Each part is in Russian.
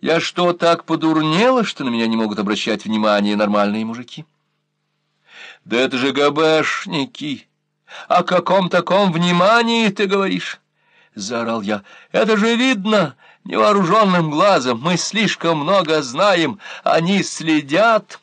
Я что, так подурнела, что на меня не могут обращать внимание нормальные мужики? Да это же ГБшники! О каком таком внимании ты говоришь? Заорал я. Это же видно невооруженным глазом. Мы слишком много знаем. Они следят.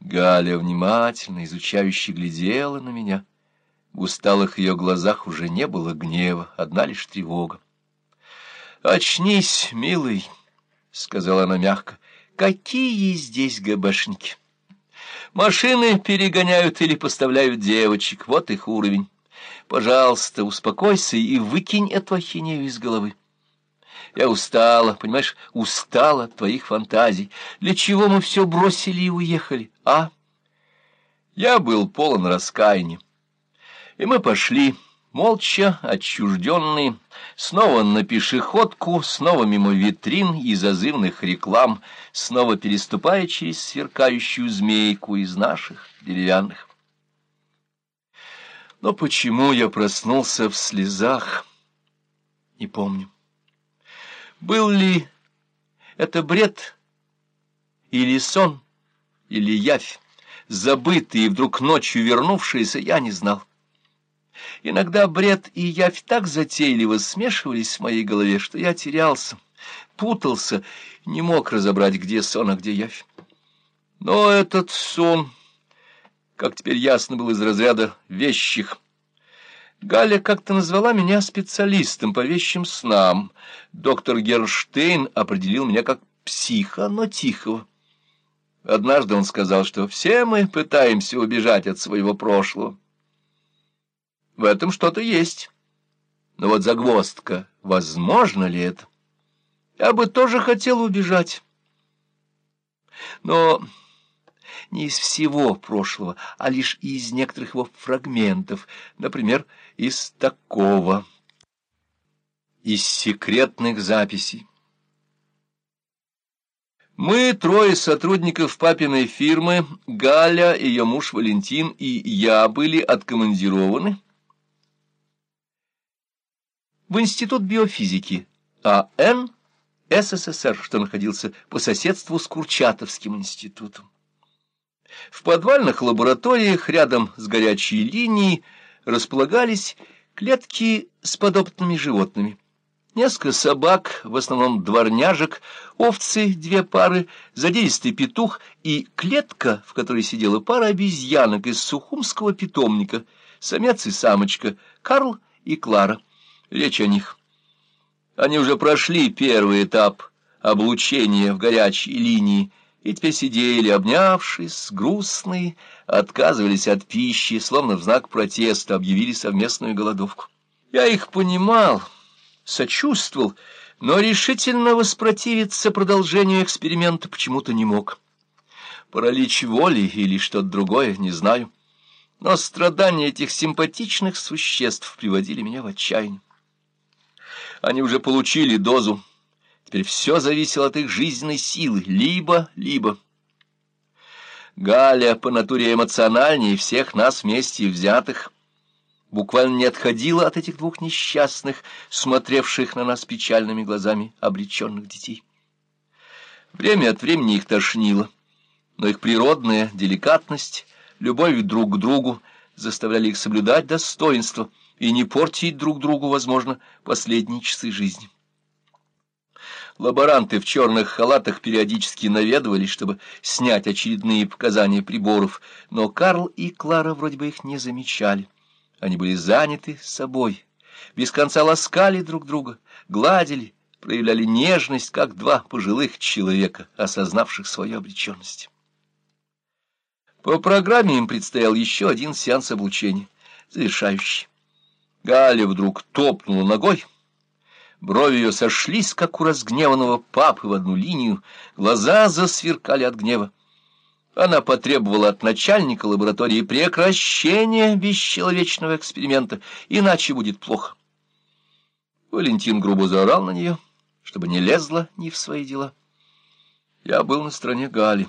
Галя внимательно, изучающе глядела на меня. В усталых ее глазах уже не было гнева, одна лишь тревога. «Очнись, милый!» — сказала она мягко. «Какие здесь ГБшники? Машины перегоняют или поставляют девочек, вот их уровень. Пожалуйста, успокойся и выкинь эту ахинею из головы. Я устала, понимаешь, устала от твоих фантазий. Для чего мы все бросили и уехали, а?» Я был полон раскаяния. И мы пошли молча, отчужденные, снова на пешеходку, снова мимо витрин и зазывных реклам, снова переступая через сверкающую змейку из наших деревянных. Но почему я проснулся в слезах, не помню. Был ли это бред или сон, или явь, забытый и вдруг ночью вернувшийся, я не знал. Иногда бред и явь так затейливо смешивались в моей голове, что я терялся, путался, не мог разобрать, где сон, а где явь. Но этот сон, как теперь ясно был из разряда вещих, Галя как-то назвала меня специалистом по вещим снам. Доктор Герштейн определил меня как психа, но тихого. Однажды он сказал, что все мы пытаемся убежать от своего прошлого. В этом что-то есть. Но вот загвоздка, возможно ли это? Я бы тоже хотел убежать. Но не из всего прошлого, а лишь из некоторых его фрагментов, например, из такого, из секретных записей. Мы, трое сотрудников папиной фирмы, Галя, ее муж Валентин и я были откомандированы в Институт биофизики АН СССР, что находился по соседству с Курчатовским институтом. В подвальных лабораториях рядом с горячей линией располагались клетки с подопытными животными. Несколько собак, в основном дворняжек, овцы, две пары, задиристый петух и клетка, в которой сидела пара обезьянок из сухумского питомника, самец и самочка, Карл и Клара. Речь о них. Они уже прошли первый этап облучения в горячей линии, и теперь сидели, обнявшись, грустные, отказывались от пищи, словно в знак протеста объявили совместную голодовку. Я их понимал, сочувствовал, но решительно воспротивиться продолжению эксперимента почему-то не мог. Паралич воли или что-то другое, не знаю. Но страдания этих симпатичных существ приводили меня в отчаяние. Они уже получили дозу. Теперь все зависело от их жизненной силы. Либо-либо. Галя по натуре эмоциональнее всех нас вместе взятых буквально не отходила от этих двух несчастных, смотревших на нас печальными глазами обреченных детей. Время от времени их тошнило, но их природная деликатность, любовь друг к другу заставляли их соблюдать достоинство — и не портить друг другу, возможно, последние часы жизни. Лаборанты в черных халатах периодически наведывались, чтобы снять очередные показания приборов, но Карл и Клара вроде бы их не замечали. Они были заняты собой, без конца ласкали друг друга, гладили, проявляли нежность, как два пожилых человека, осознавших свою обреченность. По программе им предстоял еще один сеанс обучения, завершающий. Галя вдруг топнула ногой. Брови ее сошлись, как у разгневанного папы, в одну линию. Глаза засверкали от гнева. Она потребовала от начальника лаборатории прекращения бесчеловечного эксперимента, иначе будет плохо. Валентин грубо заорал на нее, чтобы не лезла ни в свои дела. Я был на стороне Гали.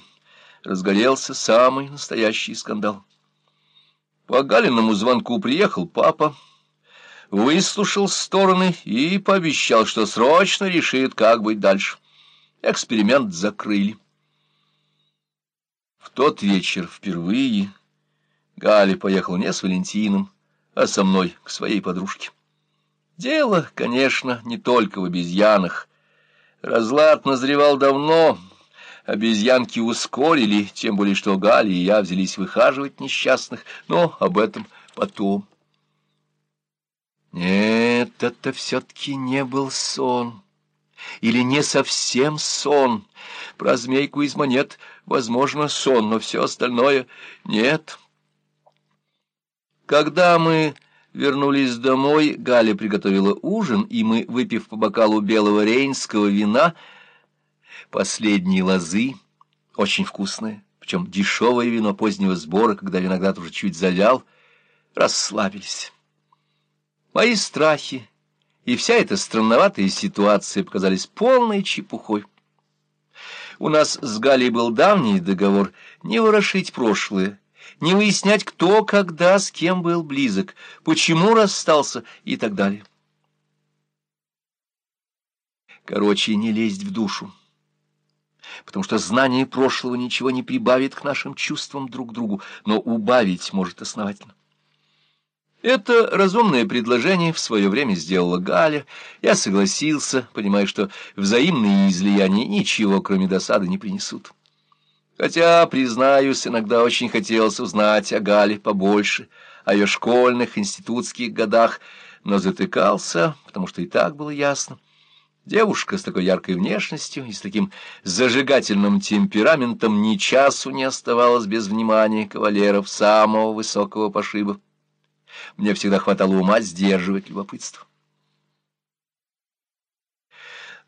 Разгорелся самый настоящий скандал. По Галиному звонку приехал папа выслушал стороны и пообещал, что срочно решит, как быть дальше. Эксперимент закрыли. В тот вечер впервые Галя поехала не с Валентином, а со мной к своей подружке. Дело, конечно, не только в обезьянах. Разлад назревал давно, обезьянки ускорили, тем более что Галя и я взялись выхаживать несчастных, но об этом потом. Нет, это все-таки не был сон. Или не совсем сон. Про змейку из монет, возможно, сон, но все остальное нет. Когда мы вернулись домой, Галя приготовила ужин, и мы, выпив по бокалу белого рейнского вина, последние лозы, очень вкусные, причем дешевое вино позднего сбора, когда виноград уже чуть завял, расслабились. Мои страхи и вся эта странноватая ситуация показались полной чепухой. У нас с Галей был давний договор не ворошить прошлое, не выяснять, кто, когда, с кем был близок, почему расстался и так далее. Короче, не лезть в душу, потому что знание прошлого ничего не прибавит к нашим чувствам друг к другу, но убавить может основательно. Это разумное предложение в свое время сделала Галя. Я согласился, понимая, что взаимные излияния ничего, кроме досады, не принесут. Хотя, признаюсь, иногда очень хотелось узнать о Гале побольше, о ее школьных, институтских годах, но затыкался, потому что и так было ясно. Девушка с такой яркой внешностью и с таким зажигательным темпераментом ни часу не оставалась без внимания кавалеров самого высокого пошиба. Мне всегда хватало ума сдерживать любопытство.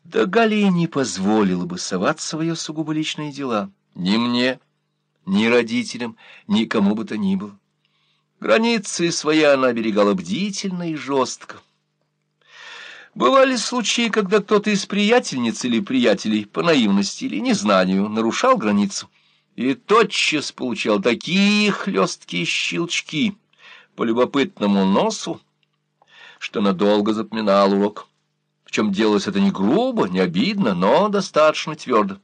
Да Галия не позволила бы соваться в сугубо личные дела. Ни мне, ни родителям, ни кому бы то ни было. Границы свои она оберегала бдительно и жестко. Бывали случаи, когда кто-то из приятельниц или приятелей по наивности или незнанию нарушал границу и тотчас получал такие хлесткие щелчки по любопытному носу, что надолго запоминал урок. Причем делалось это не грубо, не обидно, но достаточно твердо.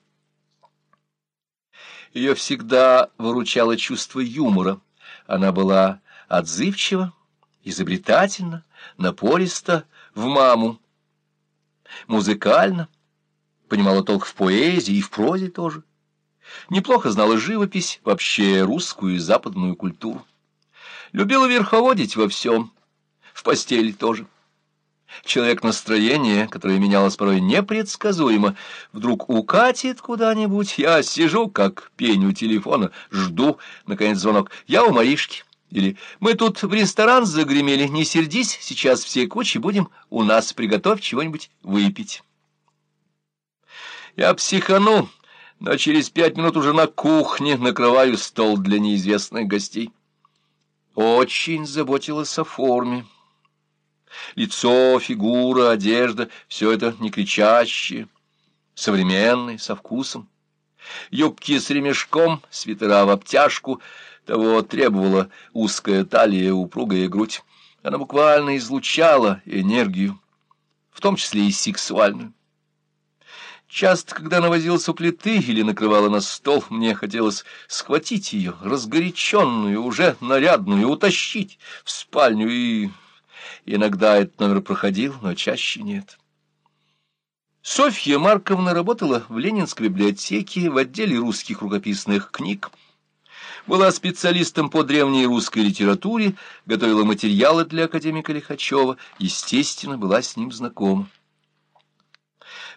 Ее всегда выручало чувство юмора. Она была отзывчива, изобретательна, напориста в маму, музыкально, понимала толк в поэзии и в прозе тоже. Неплохо знала живопись, вообще русскую и западную культуру. Любила верховодить во всем, в постели тоже. Человек настроения, которое менялось порой непредсказуемо, вдруг укатит куда-нибудь. Я сижу, как пень у телефона, жду, наконец, звонок. Я у Маришки. Или мы тут в ресторан загремели, не сердись, сейчас все кучи будем у нас, приготовь чего-нибудь выпить. Я психану, но через пять минут уже на кухне накрываю стол для неизвестных гостей. Очень заботилась о форме. Лицо, фигура, одежда — все это не кричащее, современное, со вкусом. Юбки с ремешком, свитера в обтяжку — того требовала узкая талия, упругая грудь. Она буквально излучала энергию, в том числе и сексуальную. Часто, когда она возилась у плиты или накрывала на стол, мне хотелось схватить ее, разгоряченную, уже нарядную, утащить в спальню, и иногда этот номер проходил, но чаще нет. Софья Марковна работала в Ленинской библиотеке в отделе русских рукописных книг, была специалистом по древней русской литературе, готовила материалы для академика Лихачева, естественно, была с ним знакома.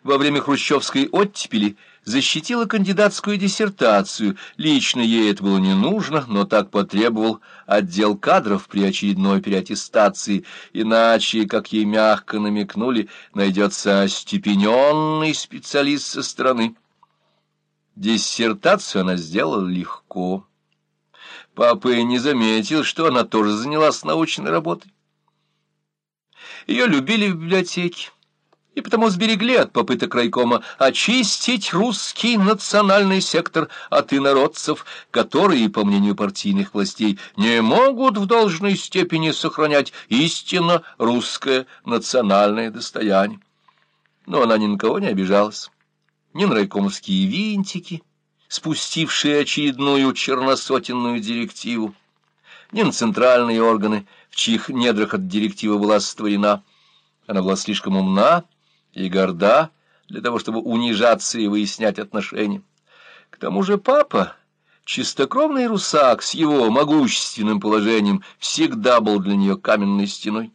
Во время хрущевской оттепели защитила кандидатскую диссертацию. Лично ей это было не нужно, но так потребовал отдел кадров при очередной переаттестации, иначе, как ей мягко намекнули, найдется остепененный специалист со стороны. Диссертацию она сделала легко. Папа и не заметил, что она тоже занялась научной работой. Ее любили в библиотеке, и потому сберегли от попыток райкома очистить русский национальный сектор от инородцев, которые, по мнению партийных властей, не могут в должной степени сохранять истинно русское национальное достояние. Но она ни на кого не обижалась. ни на райкомовские винтики, спустившие очередную черносотенную директиву, ни на центральные органы, в чьих недрах эта директива была створена. Она была слишком умна и горда для того, чтобы унижаться и выяснять отношения. К тому же папа, чистокровный русак с его могущественным положением, всегда был для нее каменной стеной.